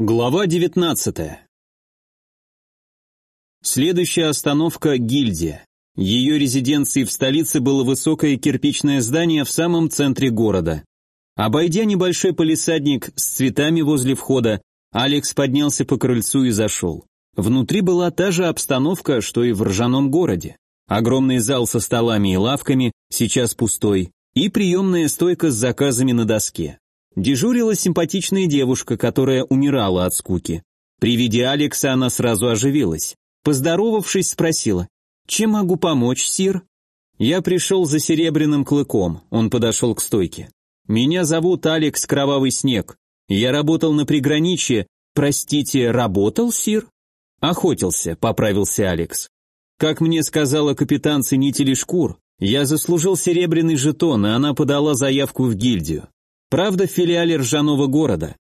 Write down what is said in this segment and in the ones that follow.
Глава 19. Следующая остановка – Гильдия. Ее резиденцией в столице было высокое кирпичное здание в самом центре города. Обойдя небольшой полисадник с цветами возле входа, Алекс поднялся по крыльцу и зашел. Внутри была та же обстановка, что и в ржаном городе. Огромный зал со столами и лавками, сейчас пустой, и приемная стойка с заказами на доске. Дежурила симпатичная девушка, которая умирала от скуки. При виде Алекса она сразу оживилась. Поздоровавшись, спросила, «Чем могу помочь, Сир?» «Я пришел за серебряным клыком», он подошел к стойке. «Меня зовут Алекс Кровавый Снег. Я работал на приграничье. Простите, работал, Сир?» «Охотился», — поправился Алекс. «Как мне сказала капитан ценителей шкур, я заслужил серебряный жетон, и она подала заявку в гильдию. Правда, в филиале ржаного города.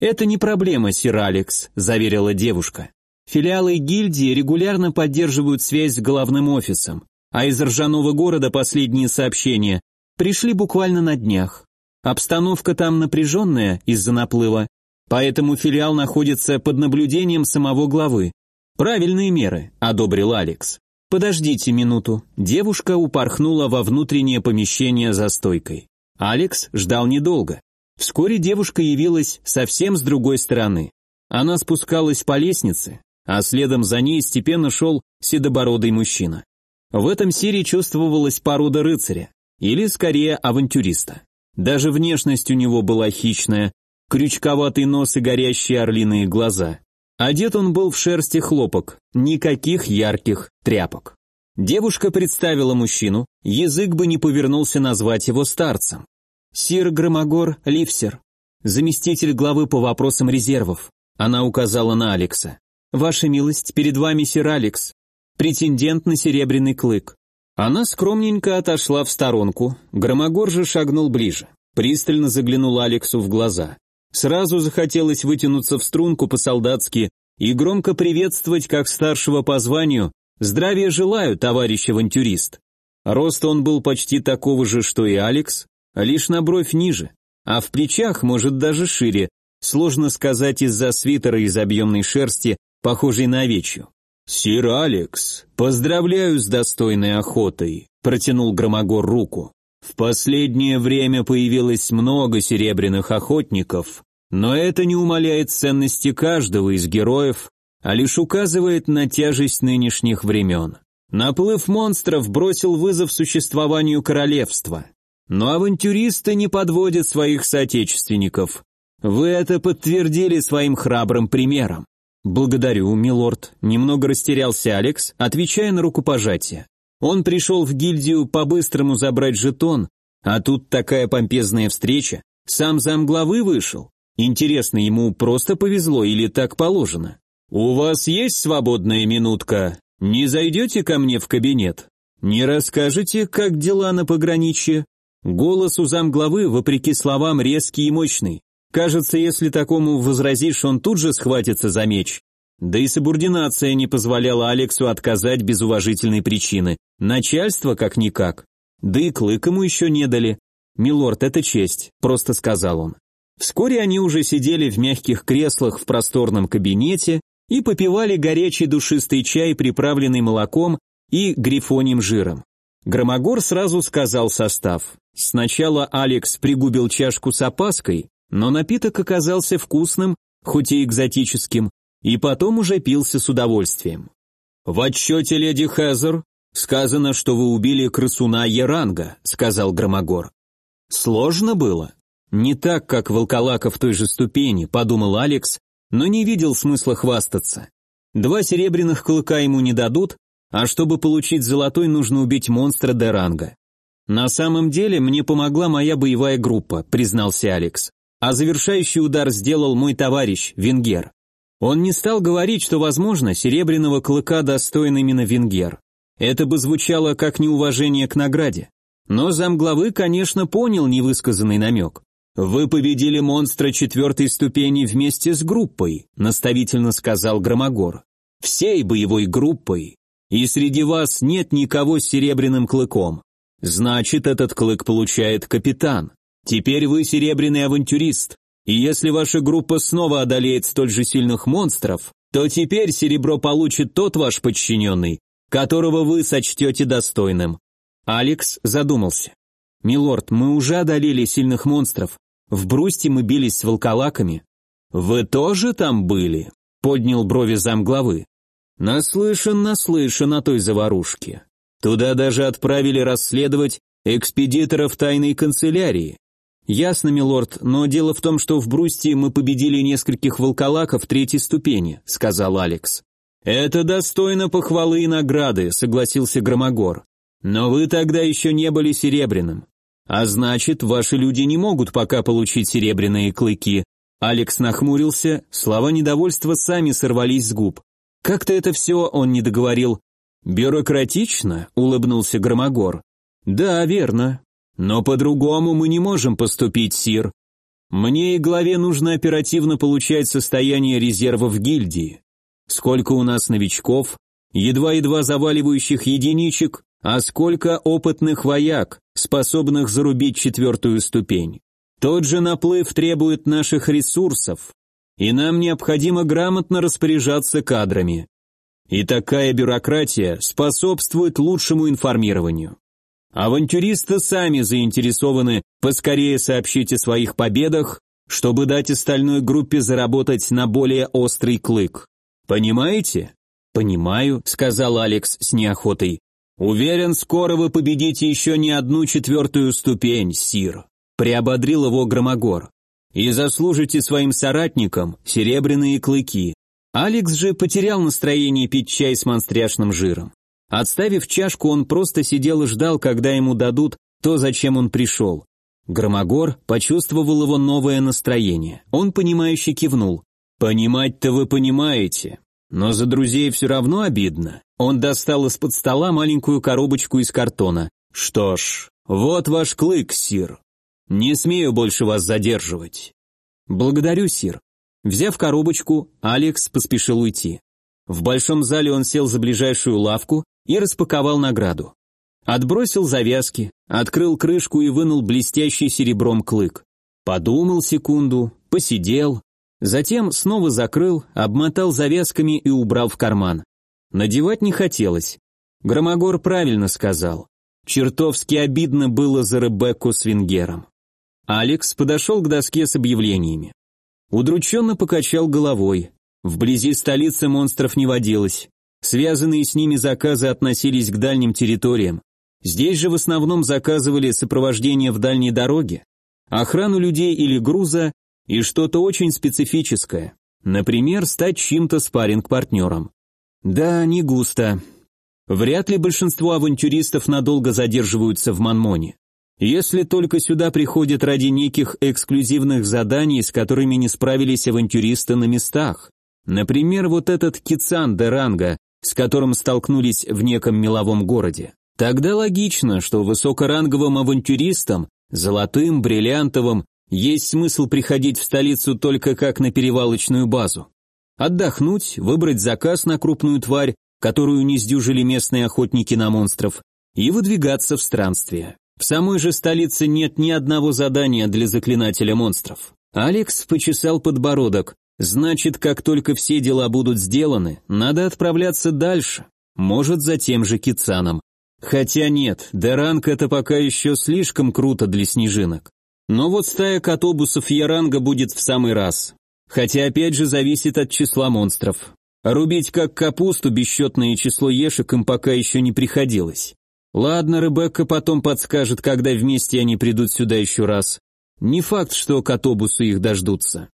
Это не проблема, сир Алекс, заверила девушка. Филиалы гильдии регулярно поддерживают связь с главным офисом, а из ржаного города последние сообщения пришли буквально на днях. Обстановка там напряженная из-за наплыва, поэтому филиал находится под наблюдением самого главы. Правильные меры, одобрил Алекс. Подождите минуту. Девушка упорхнула во внутреннее помещение за стойкой. Алекс ждал недолго. Вскоре девушка явилась совсем с другой стороны. Она спускалась по лестнице, а следом за ней степенно шел седобородый мужчина. В этом сире чувствовалась порода рыцаря, или скорее авантюриста. Даже внешность у него была хищная, крючковатый нос и горящие орлиные глаза. Одет он был в шерсти хлопок, никаких ярких тряпок. Девушка представила мужчину, язык бы не повернулся назвать его старцем. Сир Громогор Ливсер, заместитель главы по вопросам резервов. Она указала на Алекса. Ваша милость, перед вами сир Алекс, претендент на серебряный клык. Она скромненько отошла в сторонку, Громогор же шагнул ближе, пристально заглянул Алексу в глаза. Сразу захотелось вытянуться в струнку по-солдатски и громко приветствовать как старшего по званию «Здравия желаю, товарищ авантюрист». Рост он был почти такого же, что и Алекс, лишь на бровь ниже, а в плечах, может, даже шире, сложно сказать из-за свитера из объемной шерсти, похожей на овечью. «Сир Алекс, поздравляю с достойной охотой», — протянул Громогор руку. «В последнее время появилось много серебряных охотников, но это не умаляет ценности каждого из героев, а лишь указывает на тяжесть нынешних времен. Наплыв монстров бросил вызов существованию королевства. Но авантюристы не подводят своих соотечественников. Вы это подтвердили своим храбрым примером. Благодарю, милорд. Немного растерялся Алекс, отвечая на рукопожатие. Он пришел в гильдию по-быстрому забрать жетон, а тут такая помпезная встреча. Сам замглавы вышел. Интересно, ему просто повезло или так положено? У вас есть свободная минутка? Не зайдете ко мне в кабинет? Не расскажете, как дела на пограничье? Голос у замглавы, вопреки словам, резкий и мощный. Кажется, если такому возразишь, он тут же схватится за меч. Да и субординация не позволяла Алексу отказать без уважительной причины. Начальство как-никак. Да и клык ему еще не дали. «Милорд, это честь», — просто сказал он. Вскоре они уже сидели в мягких креслах в просторном кабинете и попивали горячий душистый чай, приправленный молоком и грифоним жиром. Громогор сразу сказал состав. Сначала Алекс пригубил чашку с опаской, но напиток оказался вкусным, хоть и экзотическим, и потом уже пился с удовольствием. «В отчете леди Хезер сказано, что вы убили крысуна Еранга», — сказал Громогор. «Сложно было?» «Не так, как волколака в той же ступени», — подумал Алекс, но не видел смысла хвастаться. Два серебряных клыка ему не дадут, а чтобы получить золотой, нужно убить монстра Деранга. На самом деле мне помогла моя боевая группа, признался Алекс. А завершающий удар сделал мой товарищ, Венгер. Он не стал говорить, что, возможно, серебряного клыка достоин именно Венгер. Это бы звучало как неуважение к награде. Но замглавы, конечно, понял невысказанный намек. «Вы победили монстра четвертой ступени вместе с группой», наставительно сказал Громогор. «Всей боевой группой, и среди вас нет никого с серебряным клыком. Значит, этот клык получает капитан. Теперь вы серебряный авантюрист. И если ваша группа снова одолеет столь же сильных монстров, то теперь серебро получит тот ваш подчиненный, которого вы сочтете достойным». Алекс задумался. «Милорд, мы уже одолели сильных монстров. В Брусте мы бились с волколаками». «Вы тоже там были?» — поднял брови замглавы. «Наслышан, наслышан о той заварушке. Туда даже отправили расследовать экспедиторов тайной канцелярии. Ясно, милорд, но дело в том, что в Брусте мы победили нескольких волколаков третьей ступени, сказал Алекс. Это достойно похвалы и награды, согласился Громогор. Но вы тогда еще не были серебряным. А значит, ваши люди не могут пока получить серебряные клыки. Алекс нахмурился, слова недовольства сами сорвались с губ. Как-то это все он не договорил. Бюрократично, улыбнулся Громогор. Да, верно. Но по-другому мы не можем поступить, Сир. Мне и главе нужно оперативно получать состояние резервов гильдии. Сколько у нас новичков, едва-едва заваливающих единичек, а сколько опытных вояк, способных зарубить четвертую ступень. Тот же наплыв требует наших ресурсов, и нам необходимо грамотно распоряжаться кадрами. И такая бюрократия способствует лучшему информированию. Авантюристы сами заинтересованы поскорее сообщить о своих победах, чтобы дать остальной группе заработать на более острый клык. Понимаете? Понимаю, сказал Алекс с неохотой. Уверен, скоро вы победите еще не одну четвертую ступень, Сир. Приободрил его Громогор. И заслужите своим соратникам серебряные клыки. Алекс же потерял настроение пить чай с монстряшным жиром. Отставив чашку, он просто сидел и ждал, когда ему дадут то, зачем он пришел. Громогор почувствовал его новое настроение. Он, понимающе кивнул. «Понимать-то вы понимаете, но за друзей все равно обидно». Он достал из-под стола маленькую коробочку из картона. «Что ж, вот ваш клык, сир. Не смею больше вас задерживать». «Благодарю, сир». Взяв коробочку, Алекс поспешил уйти. В большом зале он сел за ближайшую лавку и распаковал награду. Отбросил завязки, открыл крышку и вынул блестящий серебром клык. Подумал секунду, посидел, затем снова закрыл, обмотал завязками и убрал в карман. Надевать не хотелось. Громогор правильно сказал. Чертовски обидно было за Ребекку с Венгером. Алекс подошел к доске с объявлениями. Удрученно покачал головой. Вблизи столицы монстров не водилось. Связанные с ними заказы относились к дальним территориям. Здесь же в основном заказывали сопровождение в дальней дороге, охрану людей или груза и что-то очень специфическое. Например, стать чьим-то спарринг-партнером. Да, не густо. Вряд ли большинство авантюристов надолго задерживаются в Манмоне. Если только сюда приходят ради неких эксклюзивных заданий, с которыми не справились авантюристы на местах. Например, вот этот Кицан де Ранга, с которым столкнулись в неком меловом городе. Тогда логично, что высокоранговым авантюристам, золотым, бриллиантовым, есть смысл приходить в столицу только как на перевалочную базу. Отдохнуть, выбрать заказ на крупную тварь, которую не сдюжили местные охотники на монстров, и выдвигаться в странствие. В самой же столице нет ни одного задания для заклинателя монстров. Алекс почесал подбородок, Значит, как только все дела будут сделаны, надо отправляться дальше, может, за тем же Кицаном. Хотя нет, Деранг это пока еще слишком круто для снежинок. Но вот стая котобусов Яранга будет в самый раз. Хотя опять же зависит от числа монстров. Рубить как капусту бесчетное число ешек им пока еще не приходилось. Ладно, Ребекка потом подскажет, когда вместе они придут сюда еще раз. Не факт, что котобусы их дождутся.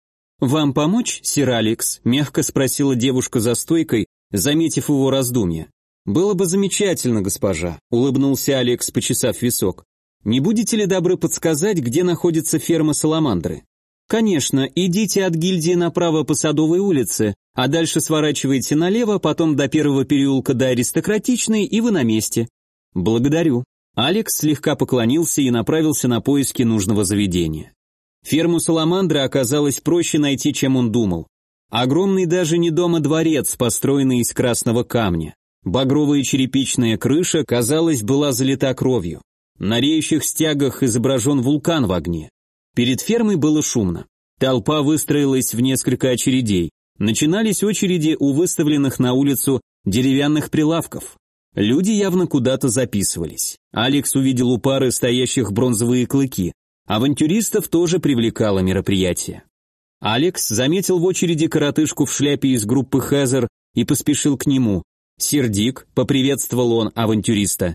«Вам помочь, сир Алекс?» – мягко спросила девушка за стойкой, заметив его раздумье. «Было бы замечательно, госпожа», – улыбнулся Алекс, почесав висок. «Не будете ли добры подсказать, где находится ферма Саламандры?» «Конечно, идите от гильдии направо по Садовой улице, а дальше сворачивайте налево, потом до первого переулка до Аристократичной, и вы на месте». «Благодарю». Алекс слегка поклонился и направился на поиски нужного заведения. Ферму Саламандры оказалось проще найти, чем он думал. Огромный даже не дом, а дворец, построенный из красного камня. Багровая черепичная крыша, казалось, была залита кровью. На реющих стягах изображен вулкан в огне. Перед фермой было шумно. Толпа выстроилась в несколько очередей. Начинались очереди у выставленных на улицу деревянных прилавков. Люди явно куда-то записывались. Алекс увидел у пары стоящих бронзовые клыки. Авантюристов тоже привлекало мероприятие. Алекс заметил в очереди коротышку в шляпе из группы Хезер и поспешил к нему. «Сердик», — поприветствовал он авантюриста.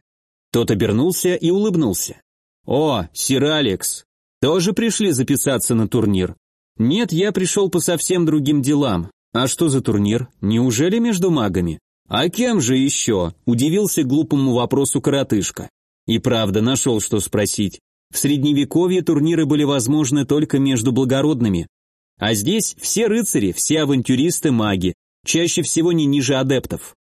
Тот обернулся и улыбнулся. «О, сир Алекс, тоже пришли записаться на турнир?» «Нет, я пришел по совсем другим делам. А что за турнир? Неужели между магами?» «А кем же еще?» – удивился глупому вопросу коротышка. И правда, нашел что спросить. В средневековье турниры были возможны только между благородными. А здесь все рыцари, все авантюристы, маги, чаще всего не ниже адептов.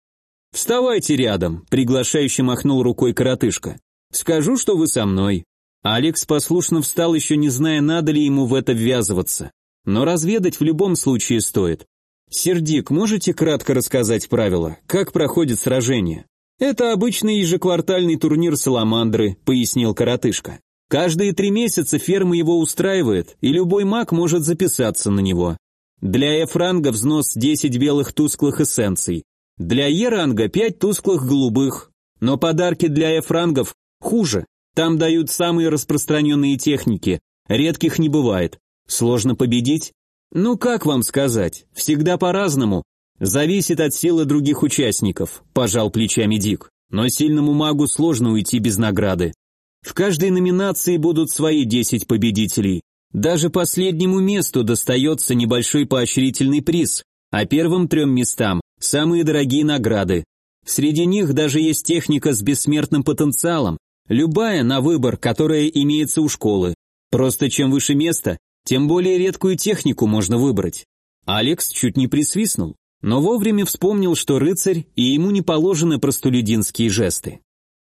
«Вставайте рядом», — приглашающе махнул рукой коротышка. «Скажу, что вы со мной». Алекс послушно встал, еще не зная, надо ли ему в это ввязываться. Но разведать в любом случае стоит. «Сердик, можете кратко рассказать правила? Как проходит сражение?» «Это обычный ежеквартальный турнир Саламандры», — пояснил коротышка. «Каждые три месяца ферма его устраивает, и любой маг может записаться на него. Для F-ранга взнос 10 белых тусклых эссенций, для Е-ранга 5 тусклых голубых, но подарки для F-рангов хуже, там дают самые распространенные техники, редких не бывает. Сложно победить? Ну как вам сказать, всегда по-разному. Зависит от силы других участников, пожал плечами Дик. Но сильному магу сложно уйти без награды. В каждой номинации будут свои 10 победителей. Даже последнему месту достается небольшой поощрительный приз, а первым трем местам – самые дорогие награды. Среди них даже есть техника с бессмертным потенциалом, любая на выбор, которая имеется у школы. Просто чем выше место, тем более редкую технику можно выбрать. Алекс чуть не присвистнул, но вовремя вспомнил, что рыцарь, и ему не положены простолюдинские жесты.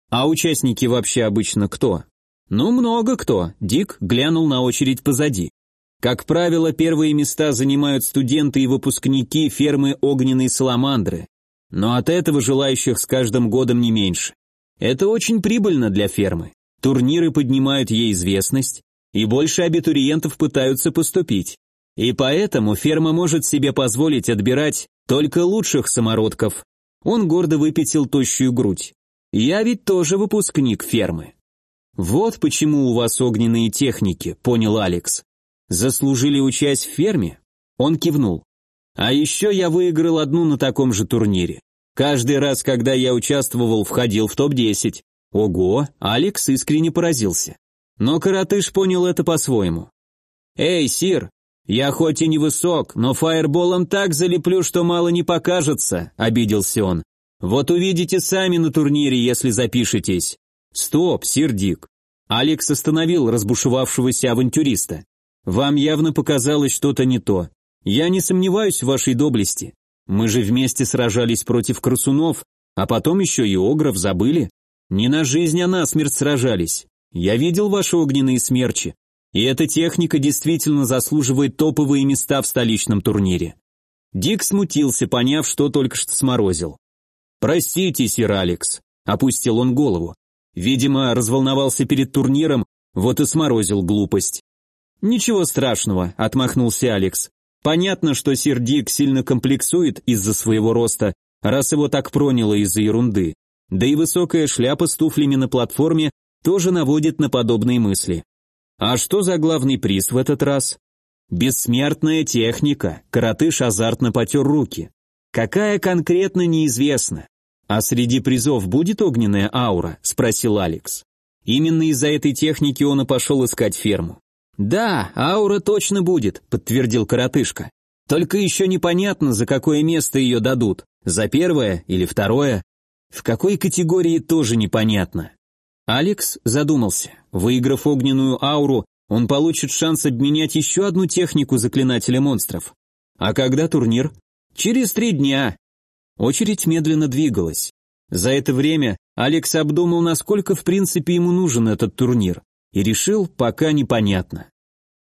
А участники вообще обычно кто? Ну, много кто. Дик глянул на очередь позади. Как правило, первые места занимают студенты и выпускники фермы огненной саламандры. Но от этого желающих с каждым годом не меньше. Это очень прибыльно для фермы. Турниры поднимают ей известность, и больше абитуриентов пытаются поступить. И поэтому ферма может себе позволить отбирать только лучших самородков. Он гордо выпятил тощую грудь. Я ведь тоже выпускник фермы. Вот почему у вас огненные техники, понял Алекс. Заслужили участь в ферме? Он кивнул. А еще я выиграл одну на таком же турнире. Каждый раз, когда я участвовал, входил в топ-10. Ого, Алекс искренне поразился. Но коротыш понял это по-своему. «Эй, Сир, я хоть и невысок, но фаерболом так залеплю, что мало не покажется», — обиделся он. «Вот увидите сами на турнире, если запишетесь». «Стоп, Сир Дик». Алекс остановил разбушевавшегося авантюриста. «Вам явно показалось что-то не то. Я не сомневаюсь в вашей доблести. Мы же вместе сражались против красунов, а потом еще и огров забыли. Не на жизнь, а на смерть сражались. Я видел ваши огненные смерчи, и эта техника действительно заслуживает топовые места в столичном турнире. Дик смутился, поняв, что только что сморозил. «Простите, сир Алекс», — опустил он голову. Видимо, разволновался перед турниром, вот и сморозил глупость. «Ничего страшного», — отмахнулся Алекс. «Понятно, что сир Дик сильно комплексует из-за своего роста, раз его так проняло из-за ерунды. Да и высокая шляпа с туфлями на платформе тоже наводит на подобные мысли. А что за главный приз в этот раз? Бессмертная техника. Коротыш азартно потер руки. Какая конкретно неизвестно. А среди призов будет огненная аура? Спросил Алекс. Именно из-за этой техники он и пошел искать ферму. Да, аура точно будет, подтвердил коротышка. Только еще непонятно, за какое место ее дадут. За первое или второе. В какой категории тоже непонятно. Алекс задумался. Выиграв огненную ауру, он получит шанс обменять еще одну технику заклинателя монстров. А когда турнир? Через три дня. Очередь медленно двигалась. За это время Алекс обдумал, насколько в принципе ему нужен этот турнир, и решил, пока непонятно.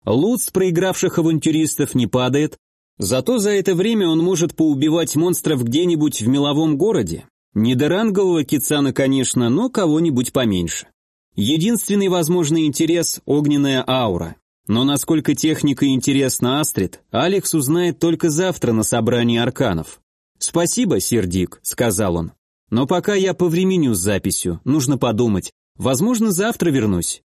Лут с проигравших авантюристов не падает, зато за это время он может поубивать монстров где-нибудь в меловом городе, не до рангового Кицана, конечно, но кого-нибудь поменьше. Единственный возможный интерес – огненная аура. Но насколько техника интересна Астрид, Алекс узнает только завтра на собрании арканов. «Спасибо, Сердик», — сказал он. «Но пока я повременю с записью, нужно подумать. Возможно, завтра вернусь».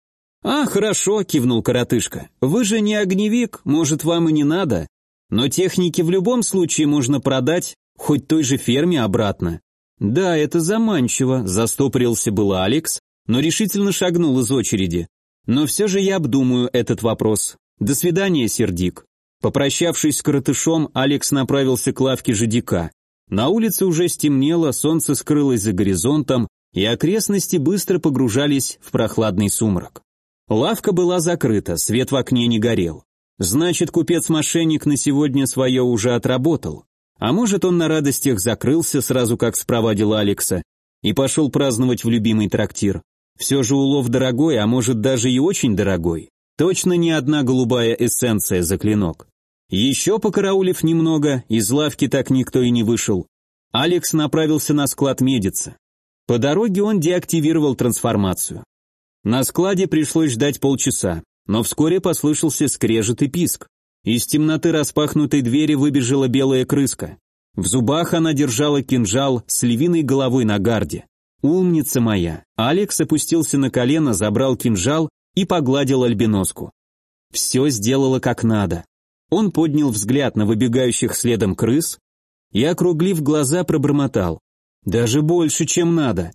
«А, хорошо», — кивнул коротышка. «Вы же не огневик, может, вам и не надо. Но техники в любом случае можно продать, хоть той же ферме обратно». «Да, это заманчиво», — застопорился было Алекс, но решительно шагнул из очереди. «Но все же я обдумаю этот вопрос. До свидания, Сердик». Попрощавшись с коротышом, Алекс направился к лавке жидика. На улице уже стемнело, солнце скрылось за горизонтом, и окрестности быстро погружались в прохладный сумрак. Лавка была закрыта, свет в окне не горел. Значит, купец-мошенник на сегодня свое уже отработал. А может, он на радостях закрылся, сразу как спровадил Алекса, и пошел праздновать в любимый трактир. Все же улов дорогой, а может даже и очень дорогой. Точно не одна голубая эссенция за клинок. Еще покараулив немного, из лавки так никто и не вышел. Алекс направился на склад медица. По дороге он деактивировал трансформацию. На складе пришлось ждать полчаса, но вскоре послышался скрежет и писк. Из темноты распахнутой двери выбежала белая крыска. В зубах она держала кинжал с львиной головой на гарде. «Умница моя!» Алекс опустился на колено, забрал кинжал и погладил альбиноску. Все сделала как надо. Он поднял взгляд на выбегающих следом крыс и, округлив глаза, пробормотал. «Даже больше, чем надо!»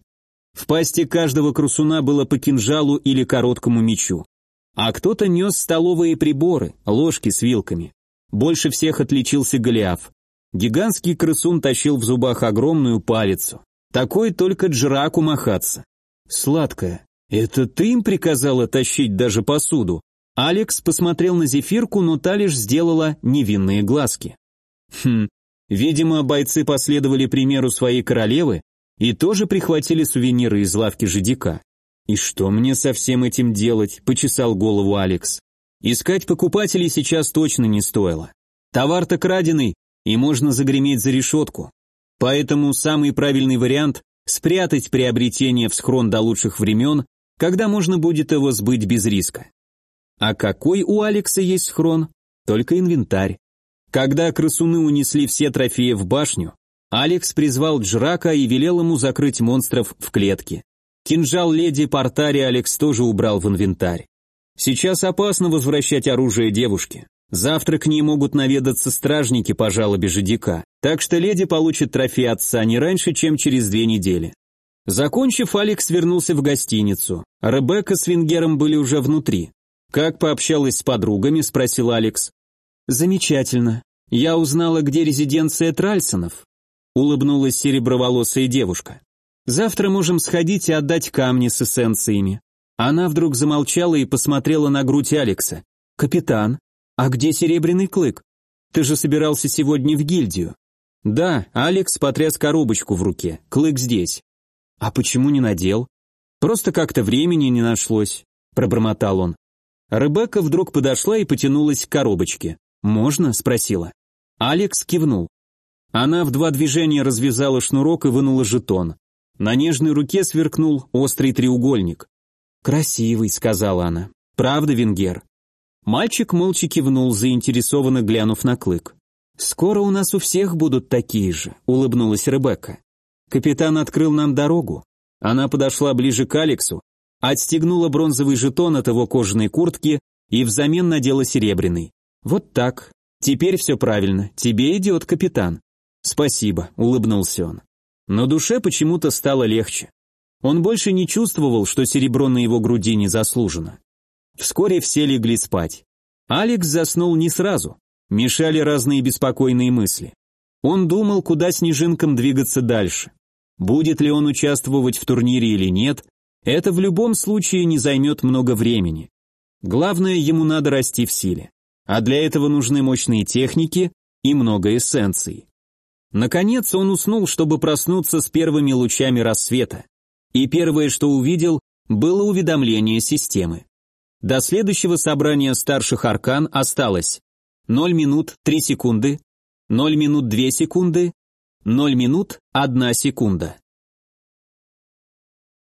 В пасти каждого крусуна было по кинжалу или короткому мечу. А кто-то нес столовые приборы, ложки с вилками. Больше всех отличился Голиаф. Гигантский крысун тащил в зубах огромную палицу. Такой только джраку махаться. Сладкая. Это ты им приказала тащить даже посуду? Алекс посмотрел на зефирку, но та лишь сделала невинные глазки. Хм, видимо, бойцы последовали примеру своей королевы и тоже прихватили сувениры из лавки жидика. «И что мне со всем этим делать?» – почесал голову Алекс. «Искать покупателей сейчас точно не стоило. Товар-то краденый, и можно загреметь за решетку. Поэтому самый правильный вариант – спрятать приобретение в схрон до лучших времен, когда можно будет его сбыть без риска. А какой у Алекса есть схрон? Только инвентарь. Когда крысуны унесли все трофеи в башню, Алекс призвал Джрака и велел ему закрыть монстров в клетке. Кинжал леди Портари Алекс тоже убрал в инвентарь. Сейчас опасно возвращать оружие девушке. Завтра к ней могут наведаться стражники по жалобе жидика, так что леди получит трофей отца не раньше, чем через две недели. Закончив, Алекс вернулся в гостиницу. Ребекка с Венгером были уже внутри. «Как пообщалась с подругами?» – спросил Алекс. «Замечательно. Я узнала, где резиденция Тральсонов», – улыбнулась сереброволосая девушка. Завтра можем сходить и отдать камни с эссенциями». Она вдруг замолчала и посмотрела на грудь Алекса. «Капитан, а где серебряный клык? Ты же собирался сегодня в гильдию». «Да», Алекс потряс коробочку в руке. «Клык здесь». «А почему не надел?» «Просто как-то времени не нашлось», — пробормотал он. Ребекка вдруг подошла и потянулась к коробочке. «Можно?» — спросила. Алекс кивнул. Она в два движения развязала шнурок и вынула жетон. На нежной руке сверкнул острый треугольник. «Красивый», — сказала она. «Правда, Венгер?» Мальчик молча кивнул, заинтересованно глянув на клык. «Скоро у нас у всех будут такие же», — улыбнулась Ребекка. «Капитан открыл нам дорогу». Она подошла ближе к Алексу, отстегнула бронзовый жетон от его кожаной куртки и взамен надела серебряный. «Вот так. Теперь все правильно. Тебе идет, капитан». «Спасибо», — улыбнулся он. Но душе почему-то стало легче. Он больше не чувствовал, что серебро на его груди не заслужено. Вскоре все легли спать. Алекс заснул не сразу. Мешали разные беспокойные мысли. Он думал, куда снежинкам двигаться дальше. Будет ли он участвовать в турнире или нет, это в любом случае не займет много времени. Главное, ему надо расти в силе. А для этого нужны мощные техники и много эссенций. Наконец он уснул, чтобы проснуться с первыми лучами рассвета. И первое, что увидел, было уведомление системы. До следующего собрания старших аркан осталось 0 минут 3 секунды, 0 минут 2 секунды, 0 минут 1 секунда.